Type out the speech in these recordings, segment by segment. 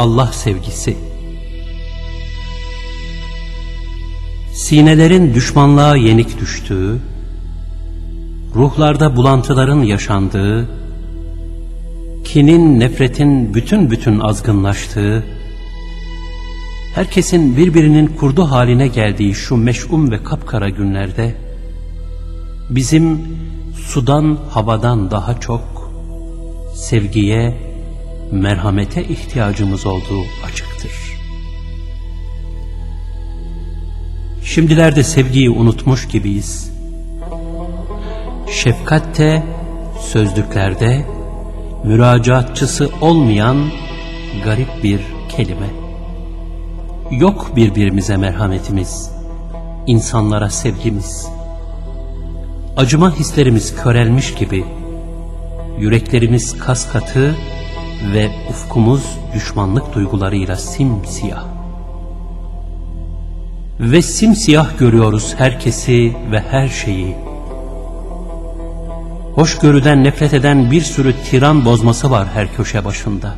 Allah sevgisi. Sinelerin düşmanlığa yenik düştüğü, ruhlarda bulantıların yaşandığı, kinin, nefretin bütün bütün azgınlaştığı, herkesin birbirinin kurdu haline geldiği şu meş'um ve kapkara günlerde, bizim sudan, havadan daha çok sevgiye, merhamete ihtiyacımız olduğu açıktır. Şimdilerde sevgiyi unutmuş gibiyiz. Şefkatte, sözlüklerde, müracaatçısı olmayan garip bir kelime. Yok birbirimize merhametimiz, insanlara sevgimiz. Acıma hislerimiz körelmiş gibi, yüreklerimiz kas katı ve ufkumuz düşmanlık duygularıyla simsiyah. Ve simsiyah görüyoruz herkesi ve her şeyi. Hoşgörüden nefret eden bir sürü tiran bozması var her köşe başında.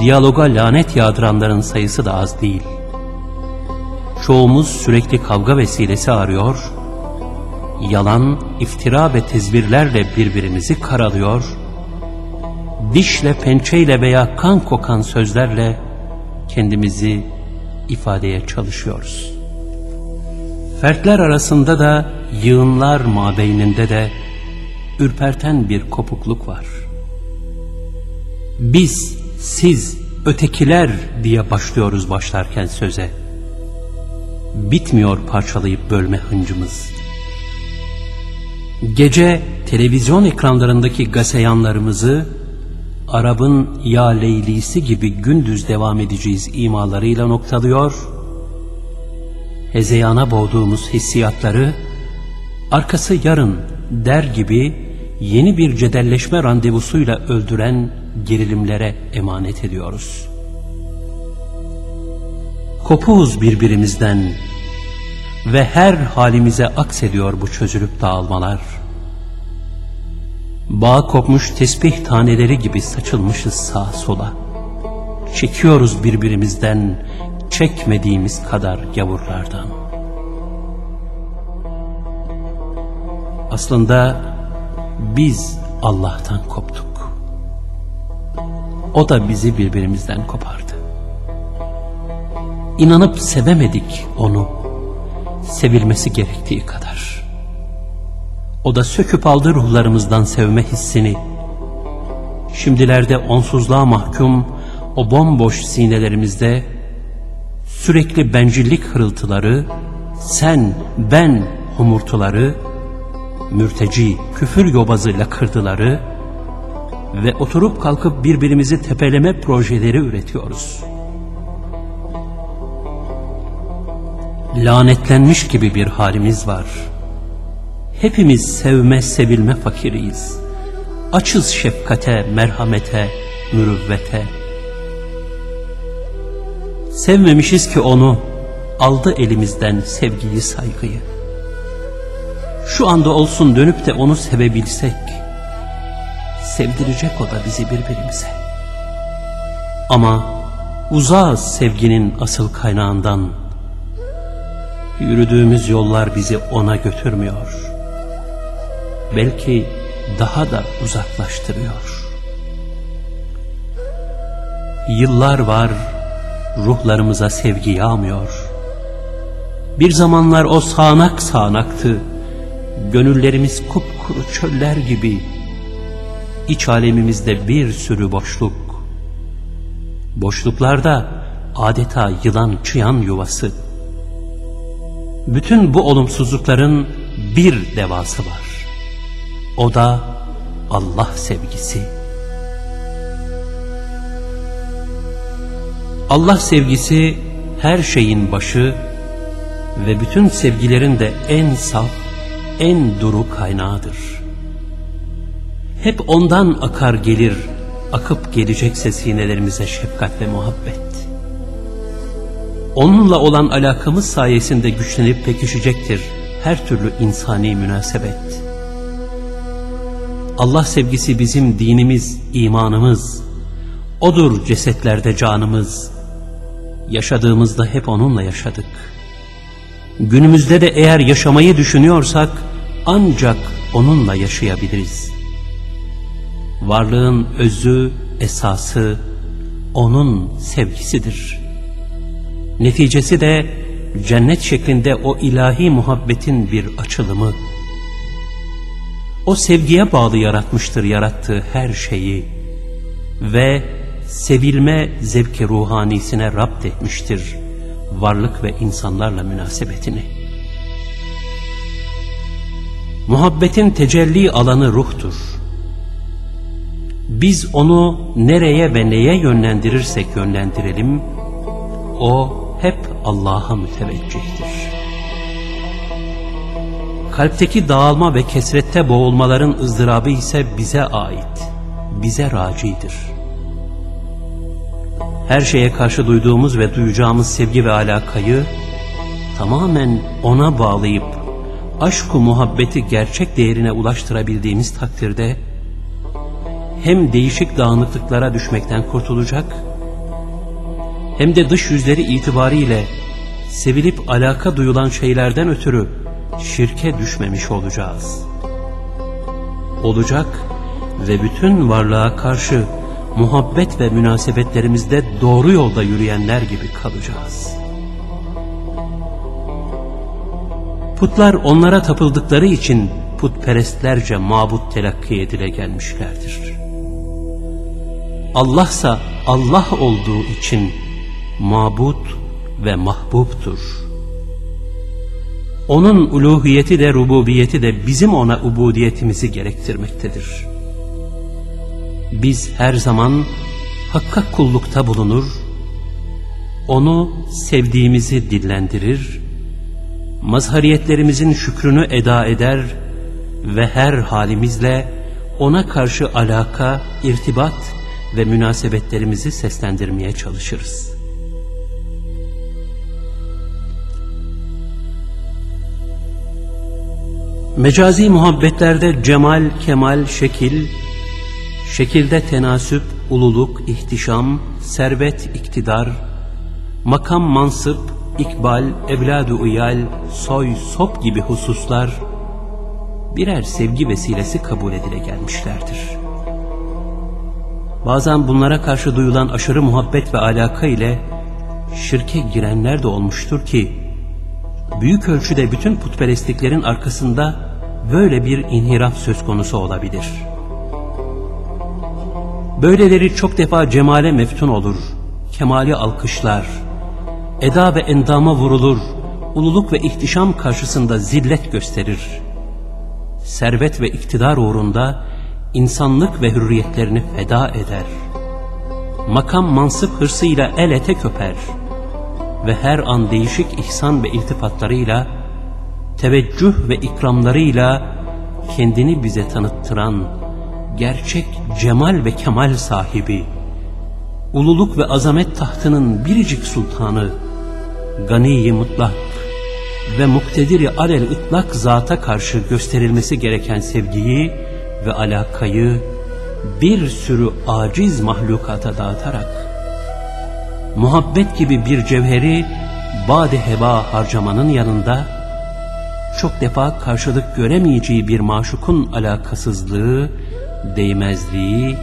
Diyaloga lanet yağdıranların sayısı da az değil. Çoğumuz sürekli kavga vesilesi arıyor, yalan, iftira ve tezbirlerle birbirimizi karalıyor, dişle, pençeyle veya kan kokan sözlerle kendimizi ifadeye çalışıyoruz. Fertler arasında da yığınlar mabeyninde de ürperten bir kopukluk var. Biz, siz, ötekiler diye başlıyoruz başlarken söze. Bitmiyor parçalayıp bölme hıncımız. Gece televizyon ekranlarındaki gaseyanlarımızı Arap'ın ya leylisi gibi gündüz devam edeceğiz imalarıyla noktalıyor, hezeyana boğduğumuz hissiyatları, arkası yarın der gibi yeni bir cedelleşme randevusuyla öldüren gerilimlere emanet ediyoruz. Kopuğuz birbirimizden ve her halimize aksediyor bu çözülüp dağılmalar.'' Bağ kopmuş tesbih taneleri gibi saçılmışız sağa sola. Çekiyoruz birbirimizden çekmediğimiz kadar gavurlardan. Aslında biz Allah'tan koptuk. O da bizi birbirimizden kopardı. İnanıp sevemedik onu, sevilmesi gerektiği kadar. O da söküp aldı ruhlarımızdan sevme hissini. Şimdilerde onsuzluğa mahkum o bomboş sinelerimizde sürekli bencillik hırıltıları, sen, ben homurtuları, mürteci, küfür yobazı lakırdıları ve oturup kalkıp birbirimizi tepeleme projeleri üretiyoruz. Lanetlenmiş gibi bir halimiz var.'' Hepimiz sevme sevilme fakiriyiz. Açız şefkate, merhamete, mürüvvete. Sevmemişiz ki onu, aldı elimizden sevgiyi, saygıyı. Şu anda olsun dönüp de onu sevebilsek, sevdirecek o da bizi birbirimize. Ama uzağız sevginin asıl kaynağından, yürüdüğümüz yollar bizi ona götürmüyor.'' Belki daha da uzaklaştırıyor. Yıllar var ruhlarımıza sevgi yağmıyor. Bir zamanlar o sağanak sağanaktı. Gönüllerimiz kupkuru çöller gibi. İç alemimizde bir sürü boşluk. Boşluklarda adeta yılan çıyan yuvası. Bütün bu olumsuzlukların bir devası var. O da Allah sevgisi. Allah sevgisi her şeyin başı ve bütün sevgilerin de en saf, en duru kaynağıdır. Hep ondan akar gelir, akıp gelecekse sinelerimize şefkat ve muhabbet. Onunla olan alakamız sayesinde güçlenip pekişecektir her türlü insani münasebet. Allah sevgisi bizim dinimiz, imanımız. Odur cesetlerde canımız. Yaşadığımızda hep onunla yaşadık. Günümüzde de eğer yaşamayı düşünüyorsak ancak onunla yaşayabiliriz. Varlığın özü, esası onun sevgisidir. Neticesi de cennet şeklinde o ilahi muhabbetin bir açılımı. O sevgiye bağlı yaratmıştır yarattığı her şeyi ve sevilme zevki ruhanisine rapt etmiştir varlık ve insanlarla münasebetini. Muhabbetin tecelli alanı ruhtur. Biz onu nereye ve neye yönlendirirsek yönlendirelim, o hep Allah'a müteveccihtir. Kalpteki dağılma ve kesrette boğulmaların ızdırabı ise bize ait, bize racidir. Her şeye karşı duyduğumuz ve duyacağımız sevgi ve alakayı tamamen ona bağlayıp aşk-ı muhabbeti gerçek değerine ulaştırabildiğimiz takdirde hem değişik dağınıklıklara düşmekten kurtulacak hem de dış yüzleri itibariyle sevilip alaka duyulan şeylerden ötürü şirke düşmemiş olacağız. Olacak ve bütün varlığa karşı muhabbet ve münasebetlerimizde doğru yolda yürüyenler gibi kalacağız. Putlar onlara tapıldıkları için putperestlerce mabut telakki edile gelmişlerdir. Allahsa Allah olduğu için mabut ve mahbubtur. Onun uluhiyeti de rububiyeti de bizim ona ubudiyetimizi gerektirmektedir. Biz her zaman hakka kullukta bulunur, onu sevdiğimizi dillendirir, mazhariyetlerimizin şükrünü eda eder ve her halimizle ona karşı alaka, irtibat ve münasebetlerimizi seslendirmeye çalışırız. Mecazi muhabbetlerde cemal, kemal, şekil, şekilde tenasüp, ululuk, ihtişam, servet, iktidar, makam, mansıp, ikbal, evladu uyal, soy, sop gibi hususlar birer sevgi vesilesi kabul edile gelmişlerdir. Bazen bunlara karşı duyulan aşırı muhabbet ve alaka ile şirke girenler de olmuştur ki, büyük ölçüde bütün putperestliklerin arkasında böyle bir inhiraf söz konusu olabilir. Böyleleri çok defa cemale meftun olur, kemali alkışlar, eda ve endama vurulur, ululuk ve ihtişam karşısında zillet gösterir. Servet ve iktidar uğrunda insanlık ve hürriyetlerini feda eder. Makam mansıp hırsıyla el ete köper ve her an değişik ihsan ve iltifatlarıyla, teveccüh ve ikramlarıyla kendini bize tanıttıran gerçek cemal ve kemal sahibi, ululuk ve azamet tahtının biricik sultanı, gani mutlak ve muktedir alel ıtlak zata karşı gösterilmesi gereken sevgiyi ve alakayı bir sürü aciz mahlukata dağıtarak muhabbet gibi bir cevheri bade heba harcamanın yanında çok defa karşılık göremeyeceği bir maşukun alakasızlığı, değmezliği,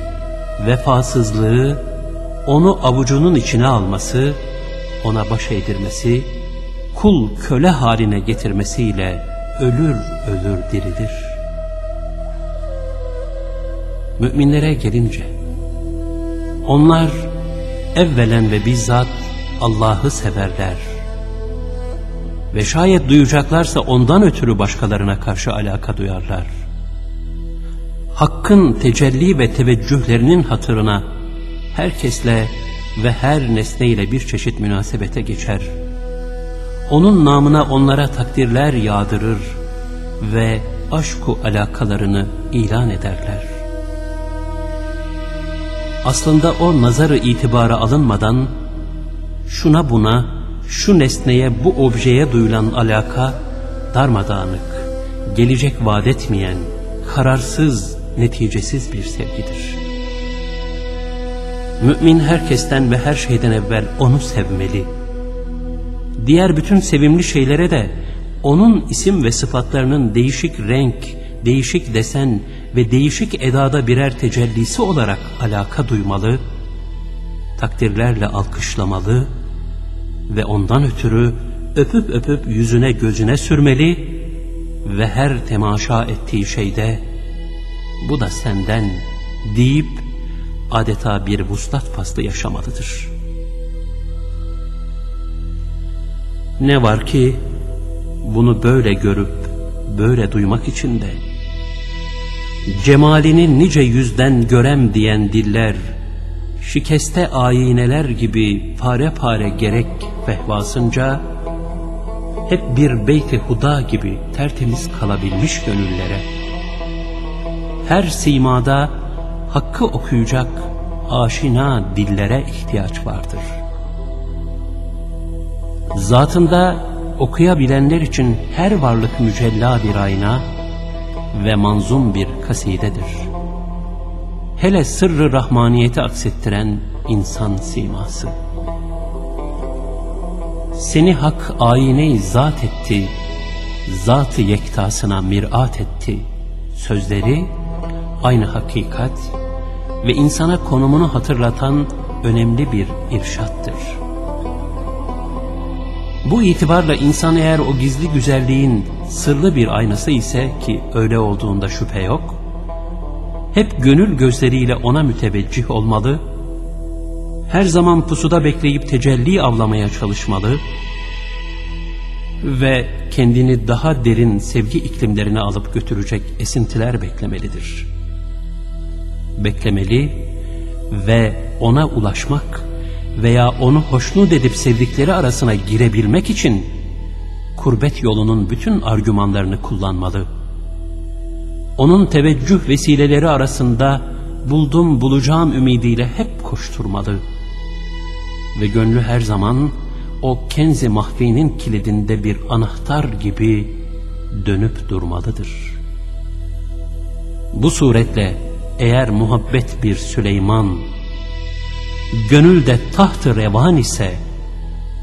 vefasızlığı, onu avucunun içine alması, ona baş eğdirmesi, kul köle haline getirmesiyle ölür ölür dirilir. Müminlere gelince, onlar evvelen ve bizzat Allah'ı severler. Ve şayet duyacaklarsa ondan ötürü başkalarına karşı alaka duyarlar. Hakkın tecelli ve teveccühlerinin hatırına herkesle ve her nesneyle bir çeşit münasebete geçer. Onun namına onlara takdirler yağdırır ve aşku alakalarını ilan ederler. Aslında o nazarı itibara alınmadan şuna buna, şu nesneye bu objeye duyulan alaka darmadağınık, gelecek vaat etmeyen, kararsız, neticesiz bir sevgidir. Mümin herkesten ve her şeyden evvel onu sevmeli. Diğer bütün sevimli şeylere de onun isim ve sıfatlarının değişik renk, değişik desen ve değişik edada birer tecellisi olarak alaka duymalı, takdirlerle alkışlamalı ve ondan ötürü öpüp öpüp yüzüne gözüne sürmeli ve her temaşa ettiği şeyde bu da senden deyip adeta bir vuslat faslı yaşamalıdır. Ne var ki bunu böyle görüp böyle duymak için de cemalini nice yüzden görem diyen diller şikeste ayineler gibi pare pare gerek fehvasınca hep bir beyti huda gibi tertemiz kalabilmiş gönüllere her simada hakkı okuyacak aşina dillere ihtiyaç vardır. Zatında okuyabilenler için her varlık mücella bir ayna ve manzum bir kasidedir. Hele sırrı rahmaniyeti aksettiren insan siması. Seni hak ayine zat etti, zatı yektasına mirat etti. Sözleri aynı hakikat ve insana konumunu hatırlatan önemli bir irşattır. Bu itibarla insan eğer o gizli güzelliğin sırlı bir aynası ise ki öyle olduğunda şüphe yok, hep gönül gözleriyle ona müteveccih olmalı, her zaman pusuda bekleyip tecelli avlamaya çalışmalı ve kendini daha derin sevgi iklimlerine alıp götürecek esintiler beklemelidir. Beklemeli ve ona ulaşmak veya onu hoşnut edip sevdikleri arasına girebilmek için kurbet yolunun bütün argümanlarını kullanmalı. Onun teveccüh vesileleri arasında buldum bulacağım ümidiyle hep koşturmalı. Ve gönlü her zaman o kenzi mahfinin kilidinde bir anahtar gibi dönüp durmalıdır. Bu suretle eğer muhabbet bir Süleyman, gönülde tahtı revan ise,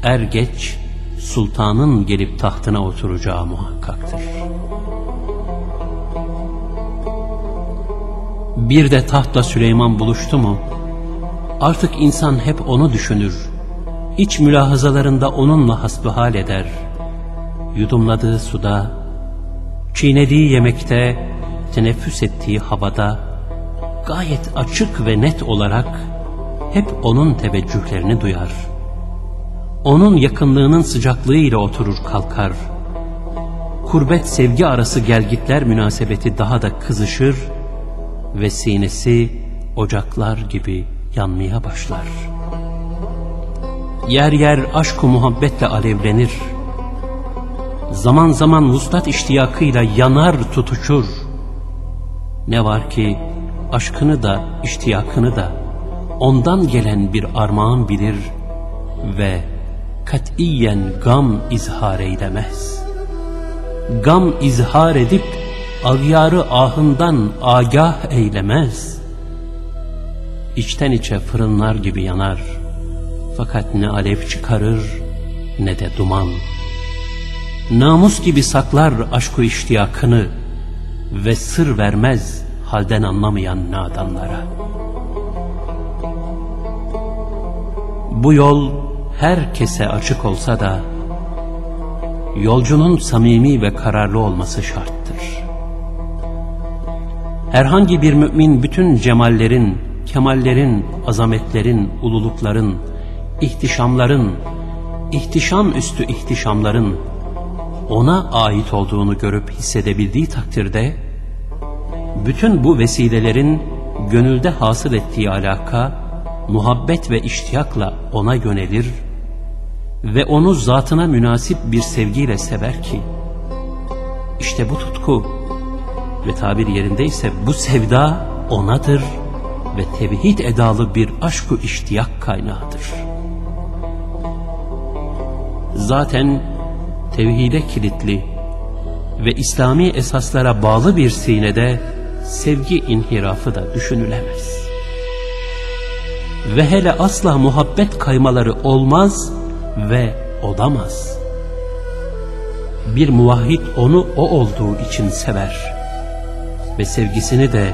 er geç sultanın gelip tahtına oturacağı muhakkaktır. Bir de tahtla Süleyman buluştu mu, artık insan hep onu düşünür, iç mülahazalarında onunla hasbihal eder, yudumladığı suda, çiğnediği yemekte, teneffüs ettiği havada, gayet açık ve net olarak hep onun teveccühlerini duyar. Onun yakınlığının sıcaklığıyla oturur kalkar. Kurbet sevgi arası gelgitler münasebeti daha da kızışır ve sinesi ocaklar gibi yanmaya başlar. Yer yer aşk-ı muhabbetle alevlenir. Zaman zaman vuslat iştiyakıyla yanar tutuşur. Ne var ki aşkını da iştiyakını da ondan gelen bir armağan bilir ve katiyen gam izhar eylemez. Gam izhar edip agyarı ahından agah eylemez. İçten içe fırınlar gibi yanar. Fakat ne alev çıkarır ne de duman. Namus gibi saklar aşkı iştiyakını ve sır vermez halden anlamayan nadanlara.'' Bu yol herkese açık olsa da yolcunun samimi ve kararlı olması şarttır. Herhangi bir mümin bütün cemallerin, kemallerin, azametlerin, ululukların, ihtişamların, ihtişam üstü ihtişamların ona ait olduğunu görüp hissedebildiği takdirde bütün bu vesilelerin gönülde hasıl ettiği alaka muhabbet ve iştiyakla ona yönelir ve onu zatına münasip bir sevgiyle sever ki, işte bu tutku ve tabir yerindeyse bu sevda onadır ve tevhid edalı bir aşk-ı iştiyak kaynağıdır. Zaten tevhide kilitli ve İslami esaslara bağlı bir sinede sevgi inhirafı da düşünülemez. ve hele asla muhabbet kaymaları olmaz ve olamaz. Bir muvahhid onu o olduğu için sever ve sevgisini de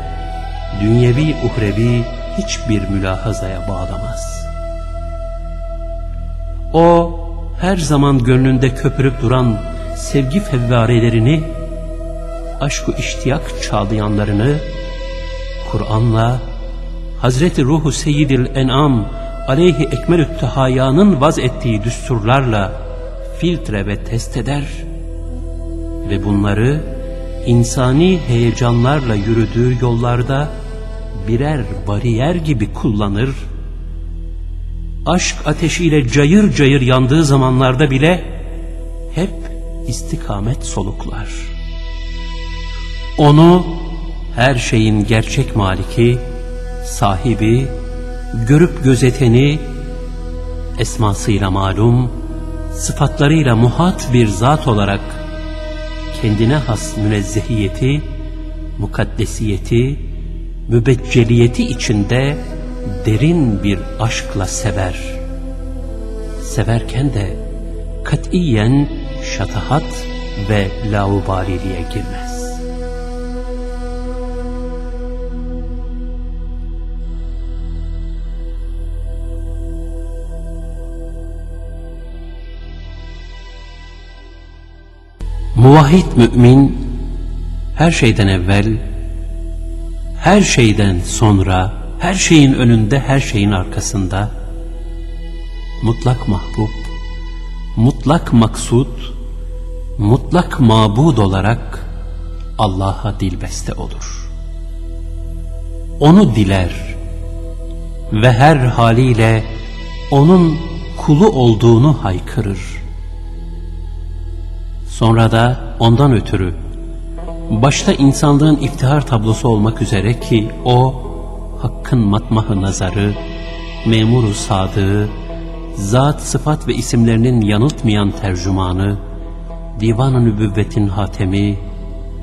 dünyevi uhrevi hiçbir mülahazaya bağlamaz. O her zaman gönlünde köpürüp duran sevgi fevvarelerini, aşk-ı iştiyak çağlayanlarını Kur'an'la Hazreti Ruhu Seyyidil En'am aleyhi ekmelü't tehayanın vaz ettiği düsturlarla filtre ve test eder ve bunları insani heyecanlarla yürüdüğü yollarda birer bariyer gibi kullanır, aşk ateşiyle cayır cayır yandığı zamanlarda bile hep istikamet soluklar. Onu her şeyin gerçek maliki, sahibi, görüp gözeteni, esmasıyla malum, sıfatlarıyla muhat bir zat olarak kendine has münezzehiyeti, mukaddesiyeti, mübecceliyeti içinde derin bir aşkla sever. Severken de katiyen şatahat ve laubaliliğe girmez. Muvahhid mümin her şeyden evvel, her şeyden sonra, her şeyin önünde, her şeyin arkasında mutlak mahbub, mutlak maksud, mutlak mabud olarak Allah'a dilbeste olur. Onu diler ve her haliyle onun kulu olduğunu haykırır. Sonra da ondan ötürü başta insanlığın iftihar tablosu olmak üzere ki o hakkın matmahı nazarı, memuru sadığı, zat, sıfat ve isimlerinin yanıltmayan tercümanı, divan-ı nübüvvetin hatemi,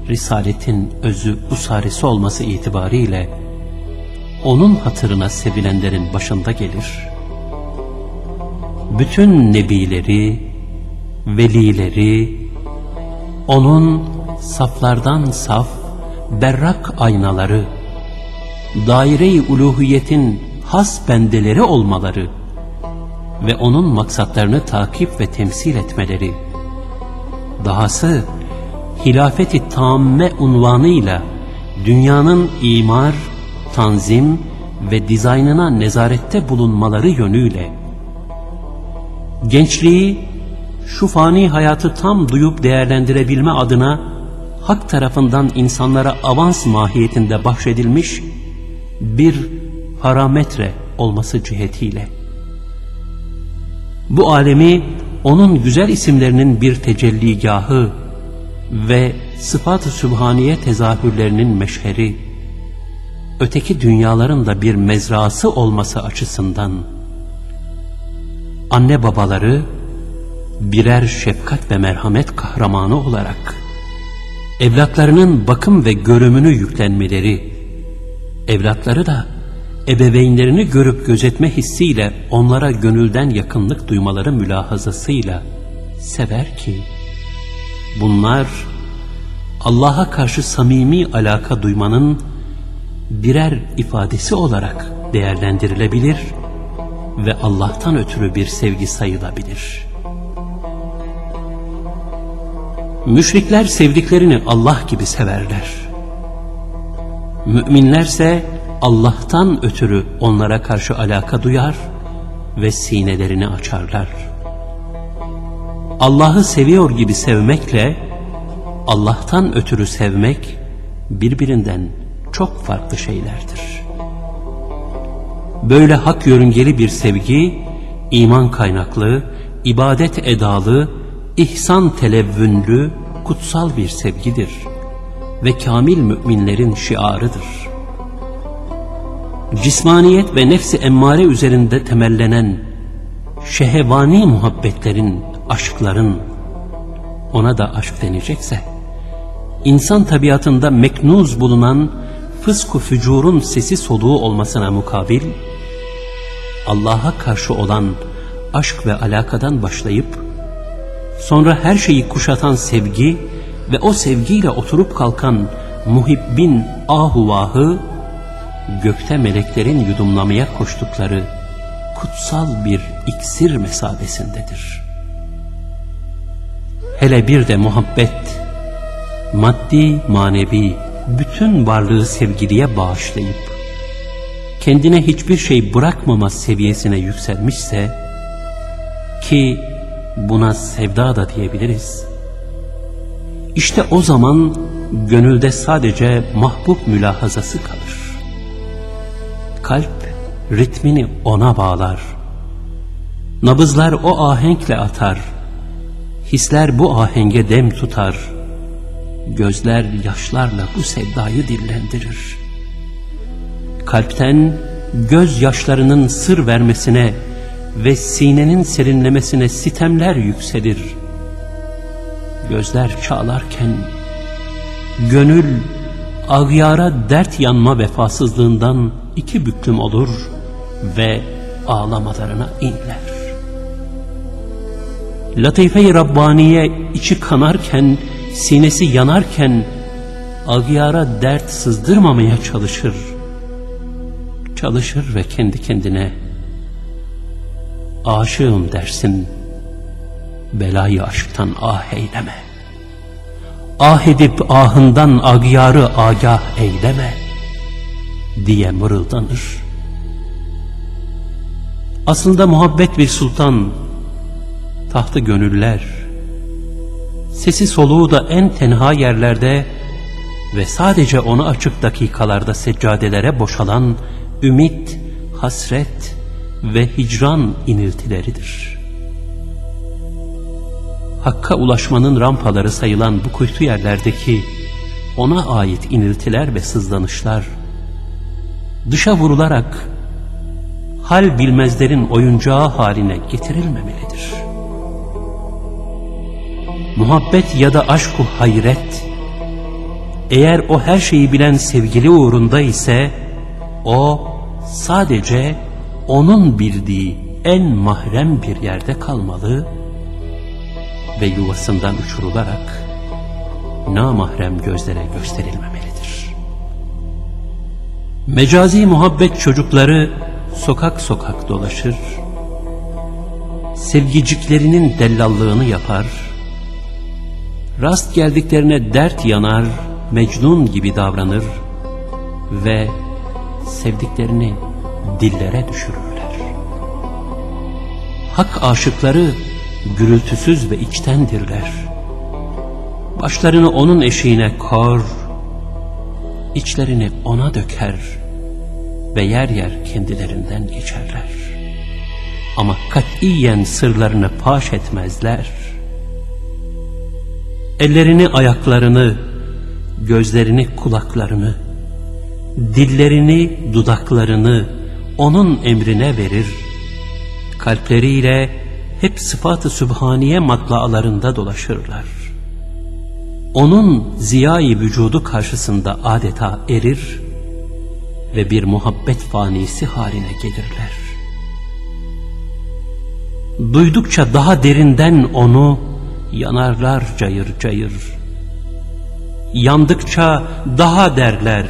risaletin özü usaresi olması itibariyle onun hatırına sevilenlerin başında gelir. Bütün nebileri, velileri, onun saflardan saf, berrak aynaları, daire-i uluhiyetin has bendeleri olmaları ve onun maksatlarını takip ve temsil etmeleri, dahası hilafeti tamme unvanıyla dünyanın imar, tanzim ve dizaynına nezarette bulunmaları yönüyle gençliği şu fani hayatı tam duyup değerlendirebilme adına hak tarafından insanlara avans mahiyetinde bahşedilmiş bir parametre olması cihetiyle. Bu alemi onun güzel isimlerinin bir tecelligahı ve sıfat-ı sübhaniye tezahürlerinin meşheri, öteki dünyaların da bir mezrası olması açısından, anne babaları, birer şefkat ve merhamet kahramanı olarak evlatlarının bakım ve görümünü yüklenmeleri, evlatları da ebeveynlerini görüp gözetme hissiyle onlara gönülden yakınlık duymaları mülahazasıyla sever ki, bunlar Allah'a karşı samimi alaka duymanın birer ifadesi olarak değerlendirilebilir ve Allah'tan ötürü bir sevgi sayılabilir.'' Müşrikler sevdiklerini Allah gibi severler. Müminlerse Allah'tan ötürü onlara karşı alaka duyar ve sinelerini açarlar. Allah'ı seviyor gibi sevmekle Allah'tan ötürü sevmek birbirinden çok farklı şeylerdir. Böyle hak yörüngeli bir sevgi, iman kaynaklı, ibadet edalı, ihsan televvünlü, kutsal bir sevgidir ve kamil müminlerin şiarıdır. Cismaniyet ve nefsi emmare üzerinde temellenen şehevani muhabbetlerin, aşkların ona da aşk denecekse, insan tabiatında meknuz bulunan fısku fücurun sesi soluğu olmasına mukabil, Allah'a karşı olan aşk ve alakadan başlayıp sonra her şeyi kuşatan sevgi ve o sevgiyle oturup kalkan muhibbin ahuvahı gökte meleklerin yudumlamaya koştukları kutsal bir iksir mesabesindedir. Hele bir de muhabbet, maddi manevi bütün varlığı sevgiliye bağışlayıp, kendine hiçbir şey bırakmama seviyesine yükselmişse, ki buna sevda da diyebiliriz, işte o zaman gönülde sadece mahbub mülahazası kalır. Kalp ritmini ona bağlar. Nabızlar o ahenkle atar. Hisler bu ahenge dem tutar. Gözler yaşlarla bu sevdayı dillendirir. Kalpten göz yaşlarının sır vermesine ve sinenin serinlemesine sitemler yükselir. Gözler çağlarken gönül ağyara dert yanma vefasızlığından iki büklüm olur ve ağlamalarına inler. Latife-i Rabbaniye içi kanarken, sinesi yanarken ağyara dert sızdırmamaya çalışır. Çalışır ve kendi kendine aşığım dersin, belayı aşktan ah eyleme. Ah edip ahından ağyarı agah eyleme diye mırıldanır. Aslında muhabbet bir sultan, tahtı gönüller, sesi soluğu da en tenha yerlerde ve sadece onu açık dakikalarda seccadelere boşalan ümit, hasret ve hicran iniltileridir. Hakka ulaşmanın rampaları sayılan bu kuytu yerlerdeki ona ait iniltiler ve sızlanışlar, dışa vurularak hal bilmezlerin oyuncağı haline getirilmemelidir. Muhabbet ya da aşku hayret, eğer o her şeyi bilen sevgili uğrunda ise, o sadece onun bildiği en mahrem bir yerde kalmalı ve yuvasından uçurularak namahrem gözlere gösterilmemelidir. Mecazi muhabbet çocukları sokak sokak dolaşır, sevgiciklerinin dellallığını yapar, rast geldiklerine dert yanar, mecnun gibi davranır ve sevdiklerini dillere düşürürler. Hak aşıkları gürültüsüz ve içtendirler. Başlarını onun eşiğine kor, içlerini ona döker ve yer yer kendilerinden geçerler. Ama katiyen sırlarını paş etmezler. Ellerini, ayaklarını, gözlerini, kulaklarını, dillerini, dudaklarını onun emrine verir. Kalpleriyle hep sıfat-ı sübhaniye matlaalarında dolaşırlar. Onun ziyai vücudu karşısında adeta erir ve bir muhabbet fanisi haline gelirler. Duydukça daha derinden onu yanarlar cayır cayır. Yandıkça daha derler,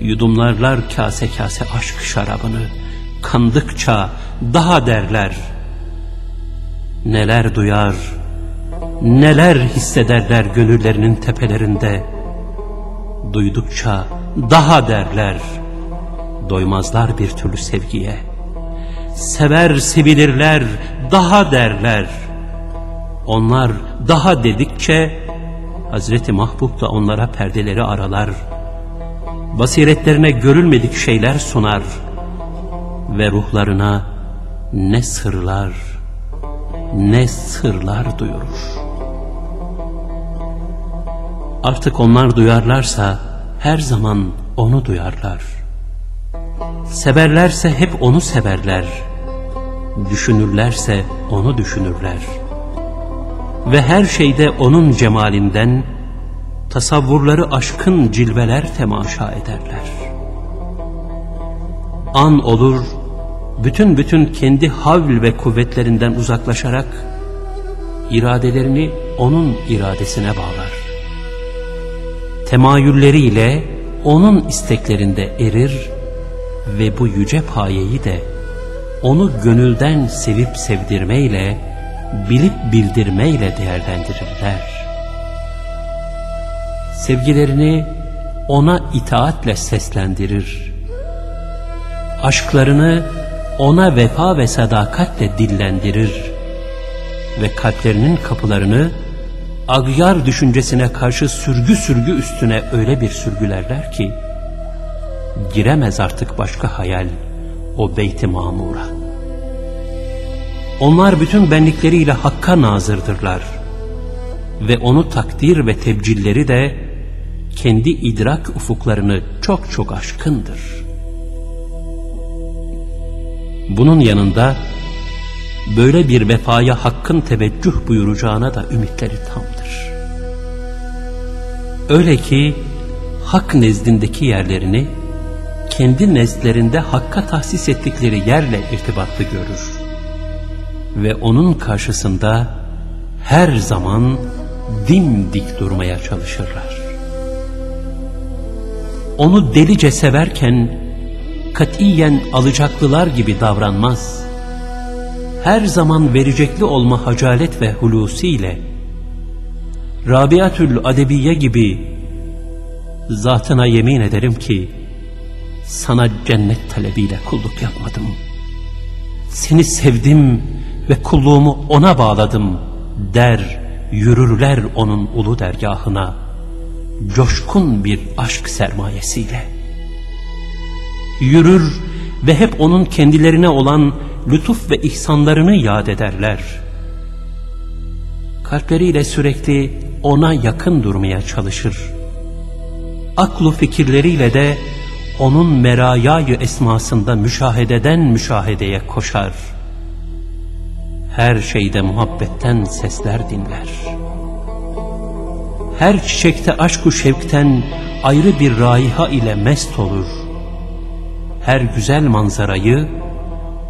yudumlarlar kase kase aşk şarabını. Kandıkça daha derler. Neler duyar, neler hissederler gönüllerinin tepelerinde. Duydukça daha derler doymazlar bir türlü sevgiye. Sever sevilirler, daha derler. Onlar daha dedikçe Hazreti Mahbub da onlara perdeleri aralar. Basiretlerine görülmedik şeyler sunar ve ruhlarına ne sırlar ne sırlar duyurur. Artık onlar duyarlarsa her zaman onu duyarlar. Severlerse hep onu severler. Düşünürlerse onu düşünürler. Ve her şeyde onun cemalinden tasavvurları aşkın cilveler temaşa ederler. An olur bütün bütün kendi havl ve kuvvetlerinden uzaklaşarak iradelerini onun iradesine bağlar. Temayülleriyle onun isteklerinde erir ve bu yüce payeyi de onu gönülden sevip sevdirmeyle, bilip bildirmeyle değerlendirirler. Sevgilerini ona itaatle seslendirir. Aşklarını ona vefa ve sadakatle dillendirir ve kalplerinin kapılarını agyar düşüncesine karşı sürgü sürgü üstüne öyle bir sürgülerler ki giremez artık başka hayal o beyti mamura. Onlar bütün benlikleriyle Hakk'a nazırdırlar ve onu takdir ve tebcilleri de kendi idrak ufuklarını çok çok aşkındır. Bunun yanında böyle bir vefaya hakkın teveccüh buyuracağına da ümitleri tamdır. Öyle ki hak nezdindeki yerlerini kendi nezdlerinde hakka tahsis ettikleri yerle irtibatlı görür. Ve onun karşısında her zaman dimdik durmaya çalışırlar. Onu delice severken katiyen alacaklılar gibi davranmaz. Her zaman verecekli olma hacalet ve hulusiyle Rabiatül Adebiye gibi zatına yemin ederim ki sana cennet talebiyle kulluk yapmadım. Seni sevdim ve kulluğumu ona bağladım der yürürler onun ulu dergahına coşkun bir aşk sermayesiyle. Yürür ve hep onun kendilerine olan lütuf ve ihsanlarını yad ederler. Kalpleriyle sürekli ona yakın durmaya çalışır. Aklu fikirleriyle de onun merayayı esmasında müşahededen müşahedeye koşar. Her şeyde muhabbetten sesler dinler. Her çiçekte aşku şevkten ayrı bir raiha ile mest olur. Her güzel manzarayı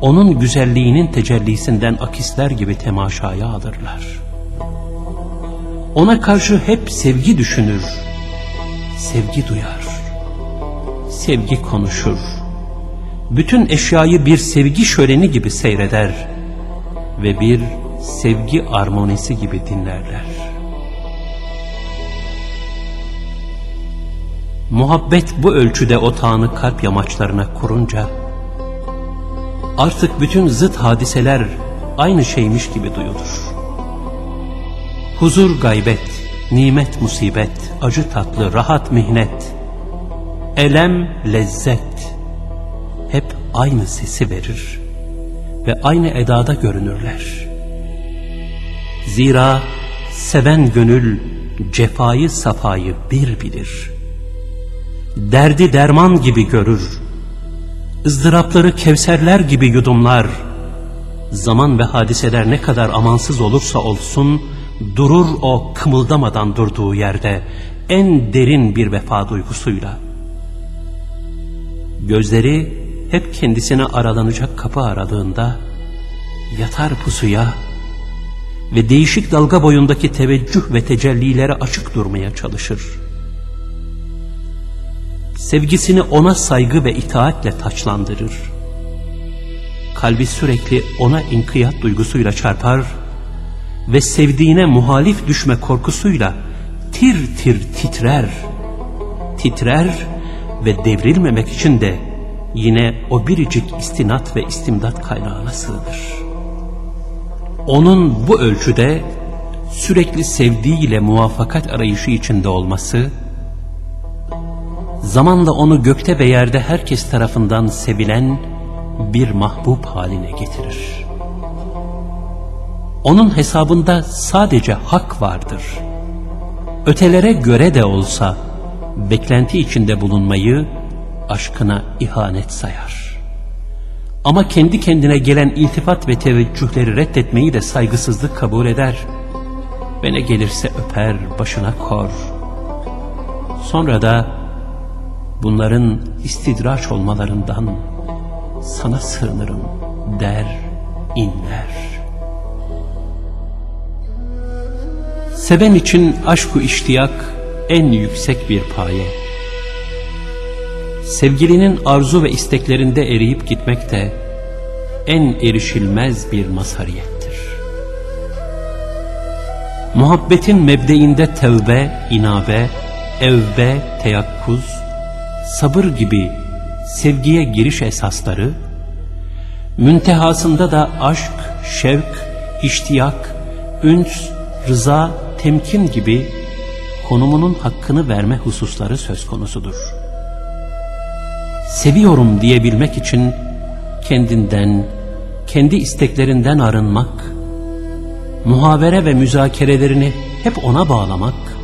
onun güzelliğinin tecellisinden akisler gibi temaşaya alırlar. Ona karşı hep sevgi düşünür, sevgi duyar sevgi konuşur. Bütün eşyayı bir sevgi şöleni gibi seyreder ve bir sevgi armonisi gibi dinlerler. Muhabbet bu ölçüde otağını kalp yamaçlarına kurunca artık bütün zıt hadiseler aynı şeymiş gibi duyulur. Huzur gaybet, nimet musibet, acı tatlı, rahat mihnet, elem, lezzet hep aynı sesi verir ve aynı edada görünürler. Zira seven gönül cefayı safayı bir bilir. Derdi derman gibi görür. ızdırapları kevserler gibi yudumlar. Zaman ve hadiseler ne kadar amansız olursa olsun, durur o kımıldamadan durduğu yerde en derin bir vefa duygusuyla.'' Gözleri hep kendisine aralanacak kapı aradığında yatar pusuya ve değişik dalga boyundaki teveccüh ve tecellilere açık durmaya çalışır. Sevgisini ona saygı ve itaatle taçlandırır. Kalbi sürekli ona inkiyat duygusuyla çarpar ve sevdiğine muhalif düşme korkusuyla tir tir titrer. Titrer ve devrilmemek için de yine o biricik istinat ve istimdat kaynağına sığınır. Onun bu ölçüde sürekli sevdiğiyle muvaffakat arayışı içinde olması, zamanla onu gökte ve yerde herkes tarafından sevilen bir mahbub haline getirir. Onun hesabında sadece hak vardır. Ötelere göre de olsa, beklenti içinde bulunmayı aşkına ihanet sayar. Ama kendi kendine gelen iltifat ve teveccühleri reddetmeyi de saygısızlık kabul eder. Ve ne gelirse öper, başına kor. Sonra da bunların istidraç olmalarından, sana sığınırım der inler. Seven için aşku iştiyak en yüksek bir paye. Sevgilinin arzu ve isteklerinde eriyip gitmek de en erişilmez bir mazhariyettir. Muhabbetin mebdeinde tevbe, inabe, evbe, teyakkuz, sabır gibi sevgiye giriş esasları, müntehasında da aşk, şevk, iştiyak, üns, rıza, temkin gibi konumunun hakkını verme hususları söz konusudur. Seviyorum diyebilmek için kendinden, kendi isteklerinden arınmak, muhavere ve müzakerelerini hep ona bağlamak,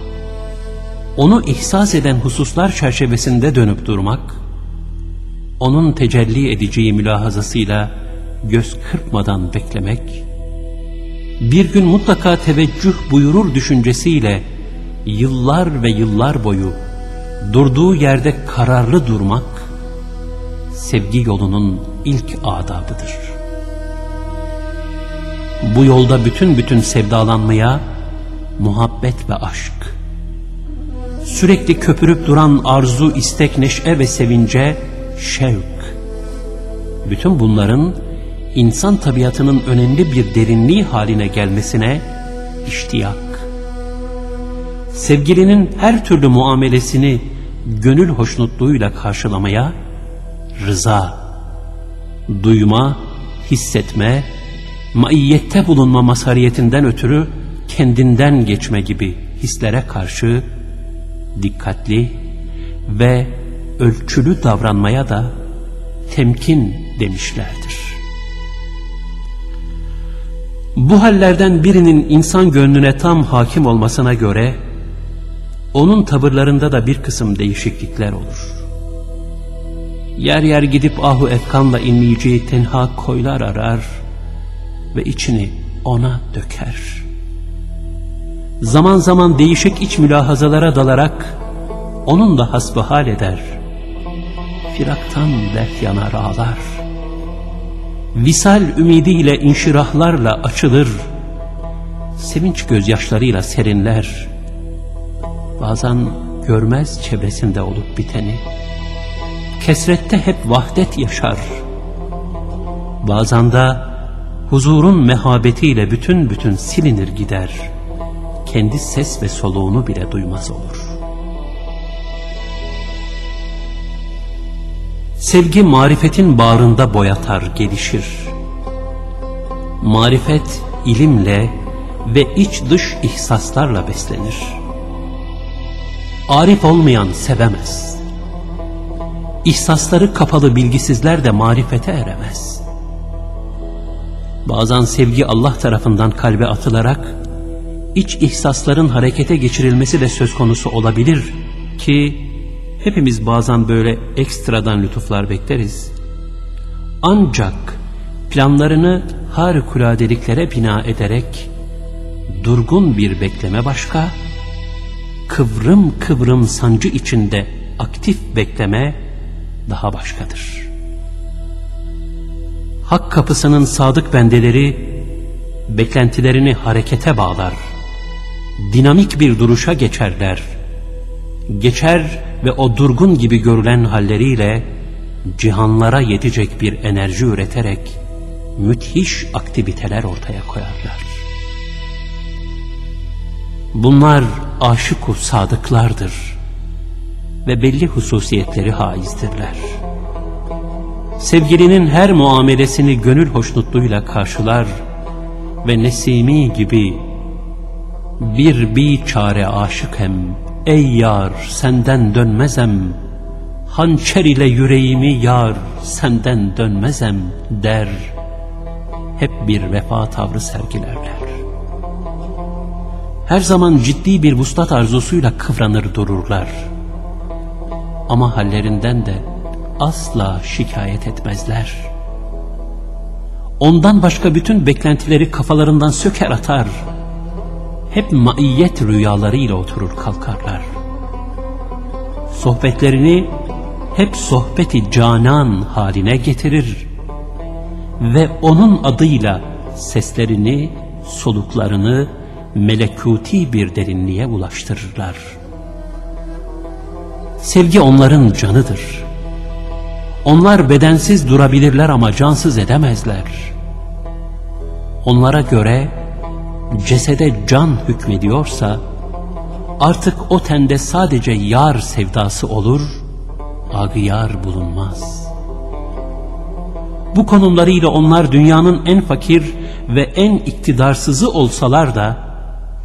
onu ihsas eden hususlar çerçevesinde dönüp durmak, onun tecelli edeceği mülahazasıyla göz kırpmadan beklemek, bir gün mutlaka teveccüh buyurur düşüncesiyle yıllar ve yıllar boyu durduğu yerde kararlı durmak, sevgi yolunun ilk adabıdır. Bu yolda bütün bütün sevdalanmaya muhabbet ve aşk, sürekli köpürüp duran arzu, istek, neşe ve sevince şevk, bütün bunların insan tabiatının önemli bir derinliği haline gelmesine iştiyak, sevgilinin her türlü muamelesini gönül hoşnutluğuyla karşılamaya rıza, duyma, hissetme, maiyette bulunma masariyetinden ötürü kendinden geçme gibi hislere karşı dikkatli ve ölçülü davranmaya da temkin demişlerdir. Bu hallerden birinin insan gönlüne tam hakim olmasına göre onun tavırlarında da bir kısım değişiklikler olur. Yer yer gidip ahu efkanla inleyeceği tenha koylar arar ve içini ona döker. Zaman zaman değişik iç mülahazalara dalarak onunla hasbihal eder. Firaktan dert yanar ağlar. Visal ümidiyle inşirahlarla açılır. Sevinç gözyaşlarıyla serinler bazen görmez çevresinde olup biteni. Kesrette hep vahdet yaşar. Bazen de huzurun mehabetiyle bütün bütün silinir gider. Kendi ses ve soluğunu bile duymaz olur. Sevgi marifetin bağrında boyatar, gelişir. Marifet ilimle ve iç dış ihsaslarla beslenir Arif olmayan sevemez. İhsasları kapalı bilgisizler de marifete eremez. Bazen sevgi Allah tarafından kalbe atılarak iç ihsasların harekete geçirilmesi de söz konusu olabilir ki hepimiz bazen böyle ekstradan lütuflar bekleriz. Ancak planlarını harikuladeliklere bina ederek durgun bir bekleme başka, kıvrım kıvrım sancı içinde aktif bekleme daha başkadır. Hak kapısının sadık bendeleri beklentilerini harekete bağlar. Dinamik bir duruşa geçerler. Geçer ve o durgun gibi görülen halleriyle cihanlara yetecek bir enerji üreterek müthiş aktiviteler ortaya koyarlar. Bunlar aşık sadıklardır ve belli hususiyetleri haizdirler. Sevgilinin her muamelesini gönül hoşnutluğuyla karşılar ve Nesimi gibi bir bir çare aşık hem ey yar senden dönmezem hançer ile yüreğimi yar senden dönmezem der hep bir vefa tavrı sergilerler her zaman ciddi bir vuslat arzusuyla kıvranır dururlar. Ama hallerinden de asla şikayet etmezler. Ondan başka bütün beklentileri kafalarından söker atar. Hep maiyet rüyalarıyla oturur kalkarlar. Sohbetlerini hep sohbeti canan haline getirir. ve onun adıyla seslerini, soluklarını melekuti bir derinliğe ulaştırırlar. Sevgi onların canıdır. Onlar bedensiz durabilirler ama cansız edemezler. Onlara göre cesede can hükmediyorsa artık o tende sadece yar sevdası olur, agıyar bulunmaz. Bu konumlarıyla onlar dünyanın en fakir ve en iktidarsızı olsalar da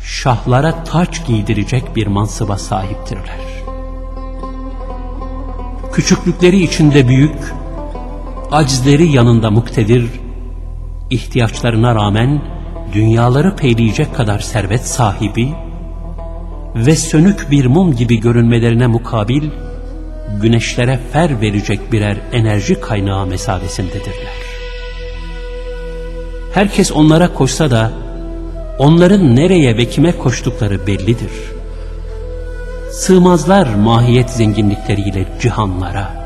şahlara taç giydirecek bir mansıba sahiptirler. Küçüklükleri içinde büyük, acizleri yanında muktedir, ihtiyaçlarına rağmen dünyaları peyleyecek kadar servet sahibi ve sönük bir mum gibi görünmelerine mukabil güneşlere fer verecek birer enerji kaynağı mesabesindedirler. Herkes onlara koşsa da onların nereye ve kime koştukları bellidir. Sığmazlar mahiyet zenginlikleriyle cihanlara.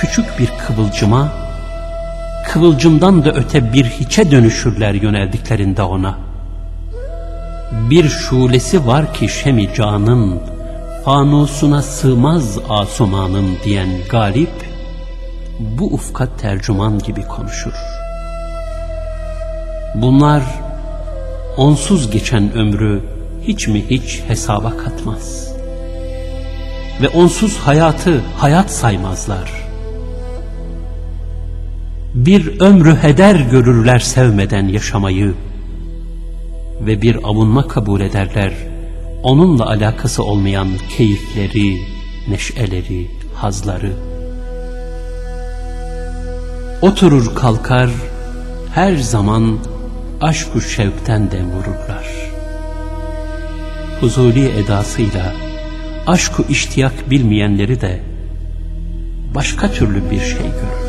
Küçük bir kıvılcıma, kıvılcımdan da öte bir hiçe dönüşürler yöneldiklerinde ona. Bir şulesi var ki şemi canın, fanusuna sığmaz asumanın diyen galip, bu ufka tercüman gibi konuşur. Bunlar onsuz geçen ömrü hiç mi hiç hesaba katmaz. Ve onsuz hayatı hayat saymazlar. Bir ömrü heder görürler sevmeden yaşamayı ve bir avunma kabul ederler onunla alakası olmayan keyifleri, neşeleri, hazları. Oturur kalkar, her zaman aşk-ı şevkten dem vururlar. Huzuli edasıyla aşk-ı iştiyak bilmeyenleri de başka türlü bir şey görür.